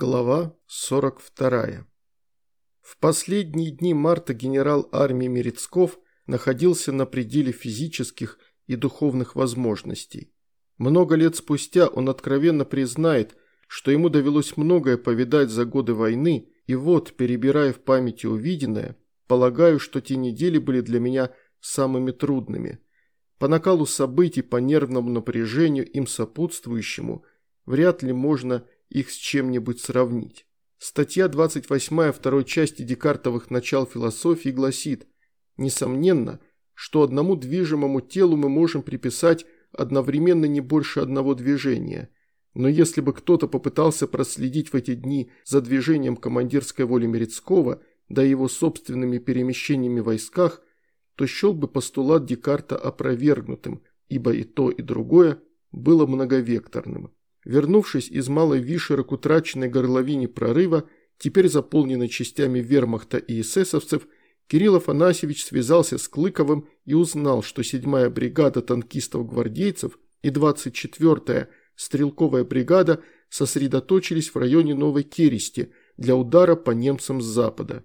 Глава 42. В последние дни марта генерал армии Мерецков находился на пределе физических и духовных возможностей. Много лет спустя он откровенно признает, что ему довелось многое повидать за годы войны, и вот, перебирая в памяти увиденное, полагаю, что те недели были для меня самыми трудными. По накалу событий, по нервному напряжению, им сопутствующему, вряд ли можно их с чем-нибудь сравнить. Статья 28 второй части Декартовых начал философии гласит, несомненно, что одному движимому телу мы можем приписать одновременно не больше одного движения. Но если бы кто-то попытался проследить в эти дни за движением командирской воли Мерецкого, да его собственными перемещениями в войсках, то счел бы постулат Декарта опровергнутым, ибо и то, и другое было многовекторным. Вернувшись из Малой Вишера к утраченной горловине прорыва, теперь заполненной частями вермахта и эсэсовцев, Кирилл Афанасьевич связался с Клыковым и узнал, что 7-я бригада танкистов-гвардейцев и 24-я стрелковая бригада сосредоточились в районе Новой Керести для удара по немцам с запада.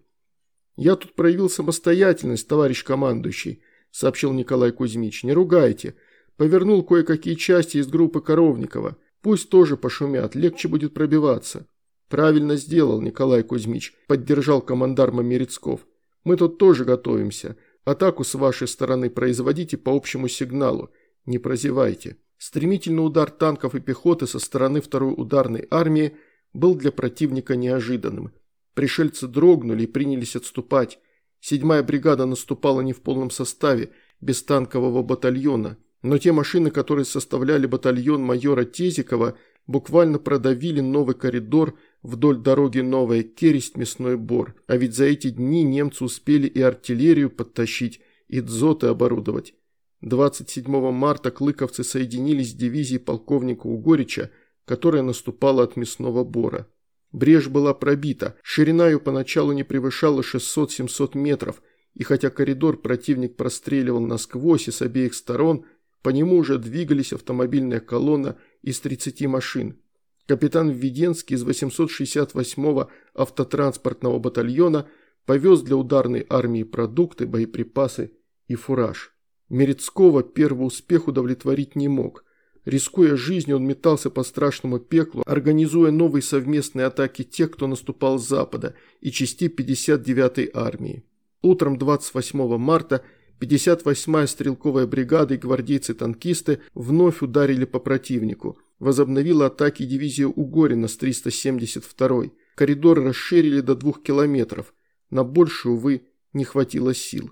«Я тут проявил самостоятельность, товарищ командующий», – сообщил Николай Кузьмич. «Не ругайте. Повернул кое-какие части из группы Коровникова. Пусть тоже пошумят, легче будет пробиваться. Правильно сделал Николай Кузьмич, поддержал командарма Мерецков. Мы тут тоже готовимся. Атаку с вашей стороны производите по общему сигналу. Не прозевайте. Стремительный удар танков и пехоты со стороны второй ударной армии был для противника неожиданным. Пришельцы дрогнули и принялись отступать. Седьмая бригада наступала не в полном составе, без танкового батальона. Но те машины, которые составляли батальон майора Тезикова, буквально продавили новый коридор вдоль дороги Новая Кересть-Мясной Бор. А ведь за эти дни немцы успели и артиллерию подтащить, и дзоты оборудовать. 27 марта клыковцы соединились с дивизией полковника Угорича, которая наступала от Мясного Бора. Брешь была пробита, ширина ее поначалу не превышала 600-700 метров, и хотя коридор противник простреливал насквозь и с обеих сторон – по нему уже двигались автомобильная колонна из 30 машин. Капитан Введенский из 868-го автотранспортного батальона повез для ударной армии продукты, боеприпасы и фураж. Мерецкого первый успех удовлетворить не мог. Рискуя жизнью, он метался по страшному пеклу, организуя новые совместные атаки тех, кто наступал с запада, и частей 59-й армии. Утром 28 марта 58-я стрелковая бригада и гвардейцы-танкисты вновь ударили по противнику. Возобновила атаки дивизия Угорина с 372-й. Коридоры расширили до двух километров. На больше, увы, не хватило сил.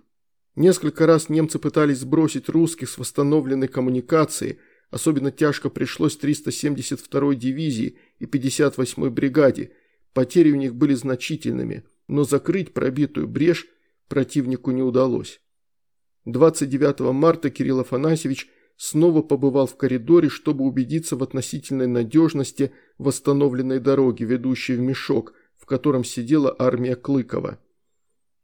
Несколько раз немцы пытались сбросить русских с восстановленной коммуникации, особенно тяжко пришлось 372-й дивизии и 58-й бригаде. Потери у них были значительными, но закрыть пробитую брешь противнику не удалось. 29 марта Кирилл Афанасьевич снова побывал в коридоре, чтобы убедиться в относительной надежности восстановленной дороги, ведущей в мешок, в котором сидела армия Клыкова.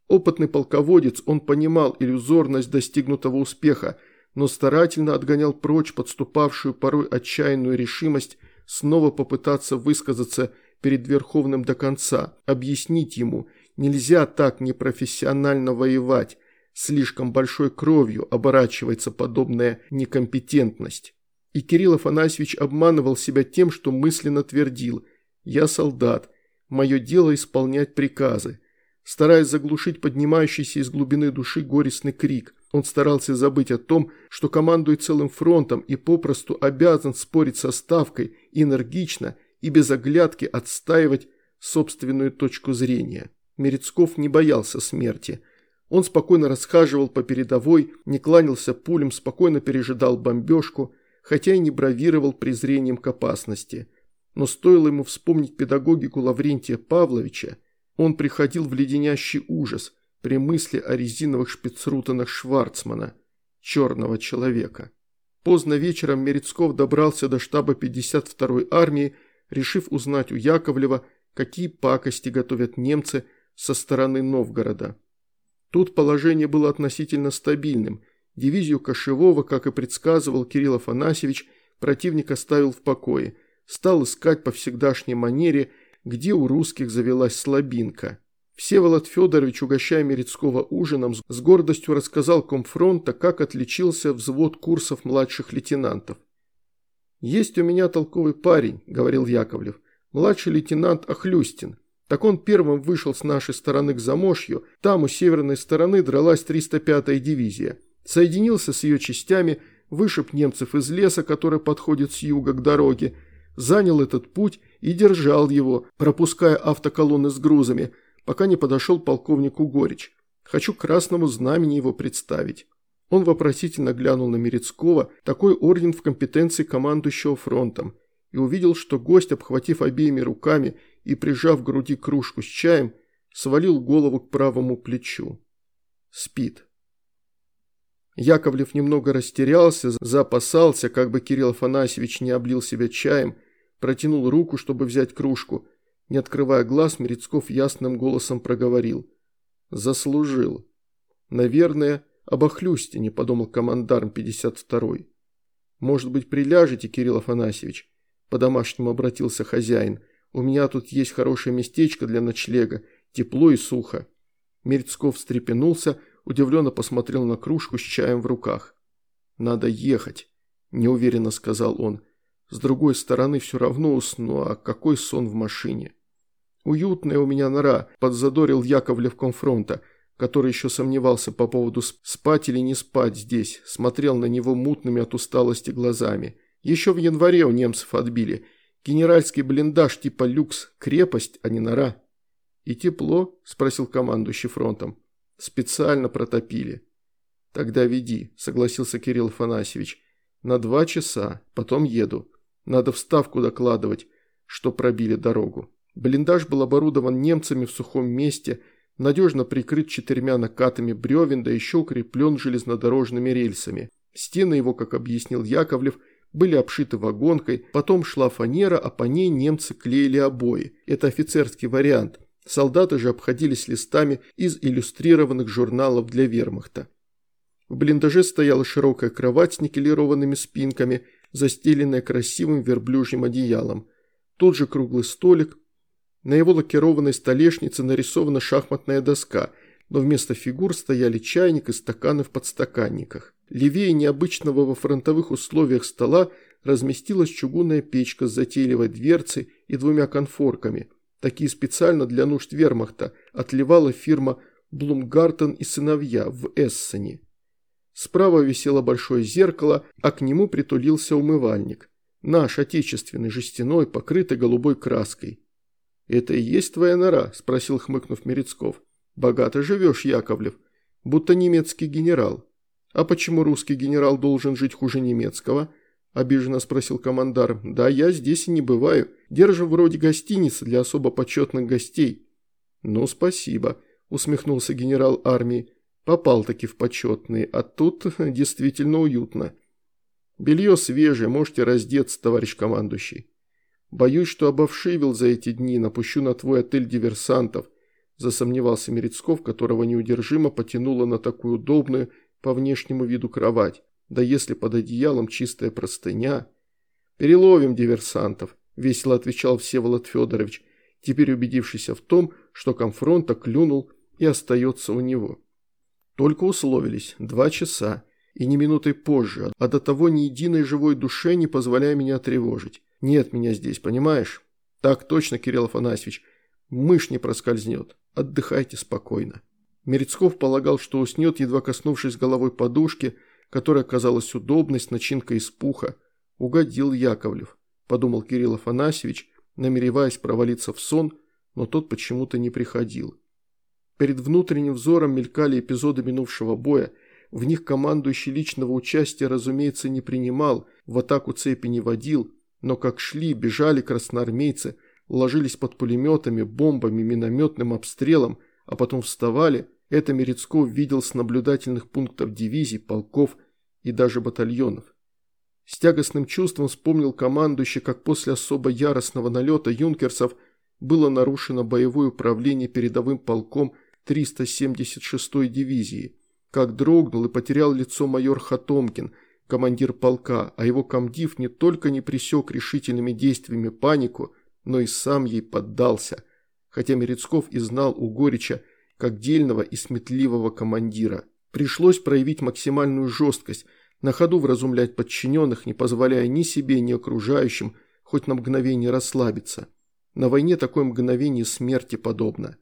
Опытный полководец, он понимал иллюзорность достигнутого успеха, но старательно отгонял прочь подступавшую порой отчаянную решимость снова попытаться высказаться перед Верховным до конца, объяснить ему, нельзя так непрофессионально воевать, слишком большой кровью оборачивается подобная некомпетентность. И Кирилл Афанасьевич обманывал себя тем, что мысленно твердил «Я солдат, мое дело исполнять приказы». Стараясь заглушить поднимающийся из глубины души горестный крик, он старался забыть о том, что командует целым фронтом и попросту обязан спорить со Ставкой энергично и без оглядки отстаивать собственную точку зрения. Мерецков не боялся смерти – он спокойно расхаживал по передовой, не кланялся пулем, спокойно пережидал бомбежку, хотя и не бравировал презрением к опасности. Но стоило ему вспомнить педагогику Лаврентия Павловича, он приходил в леденящий ужас при мысли о резиновых шпицрутанах Шварцмана, черного человека. Поздно вечером Мерецков добрался до штаба 52-й армии, решив узнать у Яковлева, какие пакости готовят немцы со стороны Новгорода. Тут положение было относительно стабильным. Дивизию Кошевого, как и предсказывал Кирилл Афанасьевич, противник оставил в покое. Стал искать по всегдашней манере, где у русских завелась слабинка. Всеволод Федорович, угощая Мерецкого ужином, с гордостью рассказал комфронта, как отличился взвод курсов младших лейтенантов. «Есть у меня толковый парень», – говорил Яковлев, – «младший лейтенант Охлюстин. Так он первым вышел с нашей стороны к Замошью, там у северной стороны дралась 305-я дивизия. Соединился с ее частями, вышиб немцев из леса, который подходит с юга к дороге, занял этот путь и держал его, пропуская автоколонны с грузами – пока не подошел полковнику Горич. Хочу красному знамени его представить. Он вопросительно глянул на Мерецкого, такой орден в компетенции командующего фронтом, и увидел, что гость, обхватив обеими руками и прижав к груди кружку с чаем, свалил голову к правому плечу. Спит. Яковлев немного растерялся, запасался, как бы Кирилл Афанасьевич не облил себя чаем, протянул руку, чтобы взять кружку – не открывая глаз, Мерецков ясным голосом проговорил. «Заслужил». «Наверное, об Охлюстине», – подумал командарм 52-й. «Может быть, приляжете, Кирилл Афанасьевич?» – по-домашнему обратился хозяин. «У меня тут есть хорошее местечко для ночлега, тепло и сухо». Мерецков встрепенулся, удивленно посмотрел на кружку с чаем в руках. «Надо ехать», – неуверенно сказал он. «С другой стороны, все равно усну, а какой сон в машине?» «Уютная у меня нора», – подзадорил Яковлев конфронта, который еще сомневался по поводу спать или не спать здесь, смотрел на него мутными от усталости глазами. Еще в январе у немцев отбили. Генеральский блиндаж типа люкс, крепость, а не нора. «И тепло?» – спросил командующий фронтом. «Специально протопили». «Тогда веди», – согласился Кирилл Афанасьевич. «На два часа, потом еду. Надо вставку докладывать, что пробили дорогу». Блиндаж был оборудован немцами в сухом месте, надежно прикрыт четырьмя накатами бревен, да еще укреплен железнодорожными рельсами. Стены его, как объяснил Яковлев, были обшиты вагонкой, потом шла фанера, а по ней немцы клеили обои. Это офицерский вариант. Солдаты же обходились листами из иллюстрированных журналов для вермахта. В блиндаже стояла широкая кровать с никелированными спинками, застеленная красивым верблюжьим одеялом. Тот же круглый столик, на его лакированной столешнице нарисована шахматная доска, но вместо фигур стояли чайник и стаканы в подстаканниках. Левее необычного во фронтовых условиях стола разместилась чугунная печка с затейливой дверцей и двумя конфорками. Такие специально для нужд вермахта отливала фирма «Блумгартен и сыновья» в Эссене. Справа висело большое зеркало, а к нему притулился умывальник. Наш, отечественный, жестяной, покрытый голубой краской. «Это и есть твоя нора?» – спросил хмыкнув Мерецков. «Богато живешь, Яковлев, будто немецкий генерал». «А почему русский генерал должен жить хуже немецкого?» – обиженно спросил командар. «Да я здесь и не бываю. Держу вроде гостиницы для особо почетных гостей». «Ну, спасибо», – усмехнулся генерал армии. «Попал-таки в почетные, а тут действительно уютно». «Белье свежее, можете раздеться, товарищ командующий». Боюсь, что обовшивил за эти дни, напущу на твой отель диверсантов», засомневался Мерецков, которого неудержимо потянуло на такую удобную по внешнему виду кровать. Да если под одеялом чистая простыня. «Переловим диверсантов», – весело отвечал Всеволод Федорович, теперь убедившийся в том, что конфронта клюнул и остается у него. Только условились, два часа, и не минутой позже, а до того ни единой живой душе не позволяя меня тревожить. Нет меня здесь, понимаешь? Так точно, Кирилл Афанасьевич. Мышь не проскользнет. Отдыхайте спокойно. Мерецков полагал, что уснет, едва коснувшись головой подушки, которая казалась удобной, с начинкой из пуха. Угодил Яковлев, подумал Кирилл Афанасьевич, намереваясь провалиться в сон, но тот почему-то не приходил. Перед внутренним взором мелькали эпизоды минувшего боя, в них командующий личного участия, разумеется, не принимал, в атаку цепи не водил, но как шли, бежали красноармейцы, ложились под пулеметами, бомбами, минометным обстрелом, а потом вставали, это Мерецков видел с наблюдательных пунктов дивизий, полков и даже батальонов. С тягостным чувством вспомнил командующий, как после особо яростного налета юнкерсов было нарушено боевое управление передовым полком 376-й дивизии, как дрогнул и потерял лицо майор Хатомкин – командир полка, а его комдив не только не пресек решительными действиями панику, но и сам ей поддался, хотя Мерецков и знал у Горича как дельного и сметливого командира. Пришлось проявить максимальную жесткость, на ходу вразумлять подчиненных, не позволяя ни себе, ни окружающим хоть на мгновение расслабиться. На войне такое мгновение смерти подобно.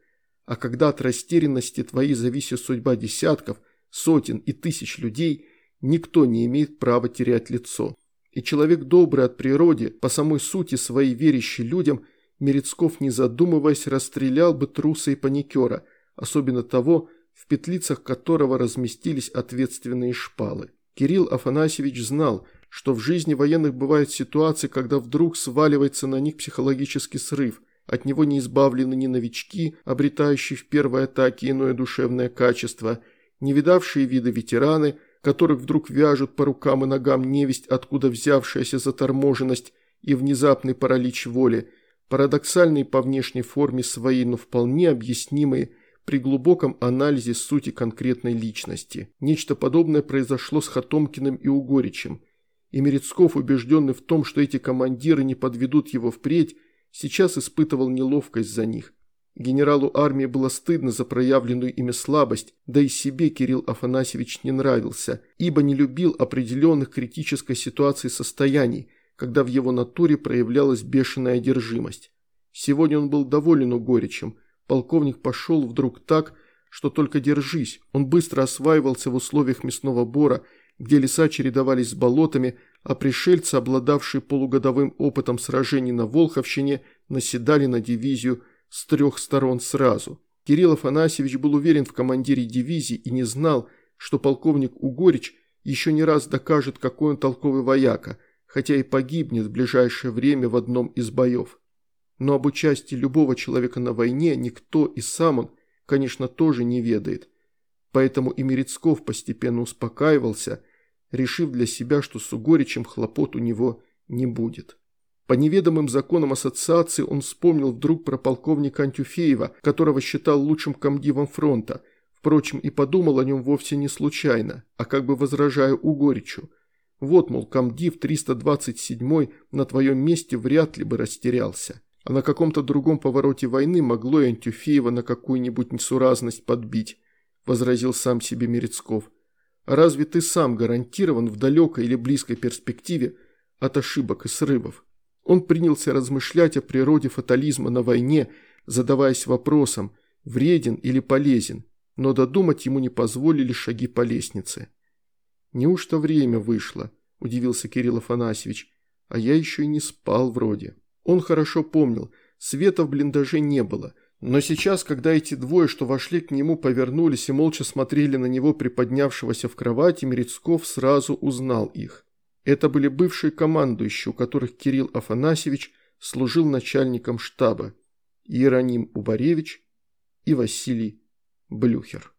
А когда от растерянности твоей зависит судьба десятков, сотен и тысяч людей, никто не имеет права терять лицо. И человек добрый от природы, по самой сути своей верящий людям, Мерецков, не задумываясь, расстрелял бы труса и паникера, особенно того, в петлицах которого разместились ответственные шпалы. Кирилл Афанасьевич знал, что в жизни военных бывают ситуации, когда вдруг сваливается на них психологический срыв, от него не избавлены ни новички, обретающие в первой атаке иное душевное качество, не видавшие виды ветераны, которых вдруг вяжут по рукам и ногам невесть, откуда взявшаяся заторможенность и внезапный паралич воли, парадоксальные по внешней форме своей, но вполне объяснимые при глубоком анализе сути конкретной личности. Нечто подобное произошло с Хатомкиным и Угоричем. И Мерецков, убежденный в том, что эти командиры не подведут его впредь, сейчас испытывал неловкость за них. Генералу армии было стыдно за проявленную ими слабость, да и себе Кирилл Афанасьевич не нравился, ибо не любил определенных критической ситуации состояний, когда в его натуре проявлялась бешеная одержимость. Сегодня он был доволен Угоричем. Полковник пошел вдруг так, что только держись. Он быстро осваивался в условиях мясного бора, где леса чередовались с болотами, а пришельцы, обладавшие полугодовым опытом сражений на Волховщине, наседали на дивизию с трех сторон сразу. Кирилл Афанасьевич был уверен в командире дивизии и не знал, что полковник Угорич еще не раз докажет, какой он толковый вояка, хотя и погибнет в ближайшее время в одном из боев. Но об участии любого человека на войне никто и сам он, конечно, тоже не ведает – Поэтому и Мерецков постепенно успокаивался, решив для себя, что с Угоричем хлопот у него не будет. По неведомым законам ассоциации он вспомнил вдруг про полковника Антюфеева, которого считал лучшим комдивом фронта, впрочем, и подумал о нем вовсе не случайно, а как бы возражая Угоричу. Вот, мол, комдив 327 на твоем месте вряд ли бы растерялся. А на каком-то другом повороте войны могло и Антюфеева на какую-нибудь несуразность подбить. – возразил сам себе Мерецков. «Разве ты сам гарантирован в далекой или близкой перспективе от ошибок и срывов?» Он принялся размышлять о природе фатализма на войне, задаваясь вопросом, вреден или полезен, но додумать ему не позволили шаги по лестнице. «Неужто время вышло?» – удивился Кирилл Афанасьевич. «А я еще и не спал вроде». Он хорошо помнил, света в блиндаже не было – но сейчас, когда эти двое, что вошли к нему, повернулись и молча смотрели на него, приподнявшегося в кровати, Мерецков сразу узнал их. Это были бывшие командующие, у которых Кирилл Афанасьевич служил начальником штаба, Иероним Убаревич и Василий Блюхер.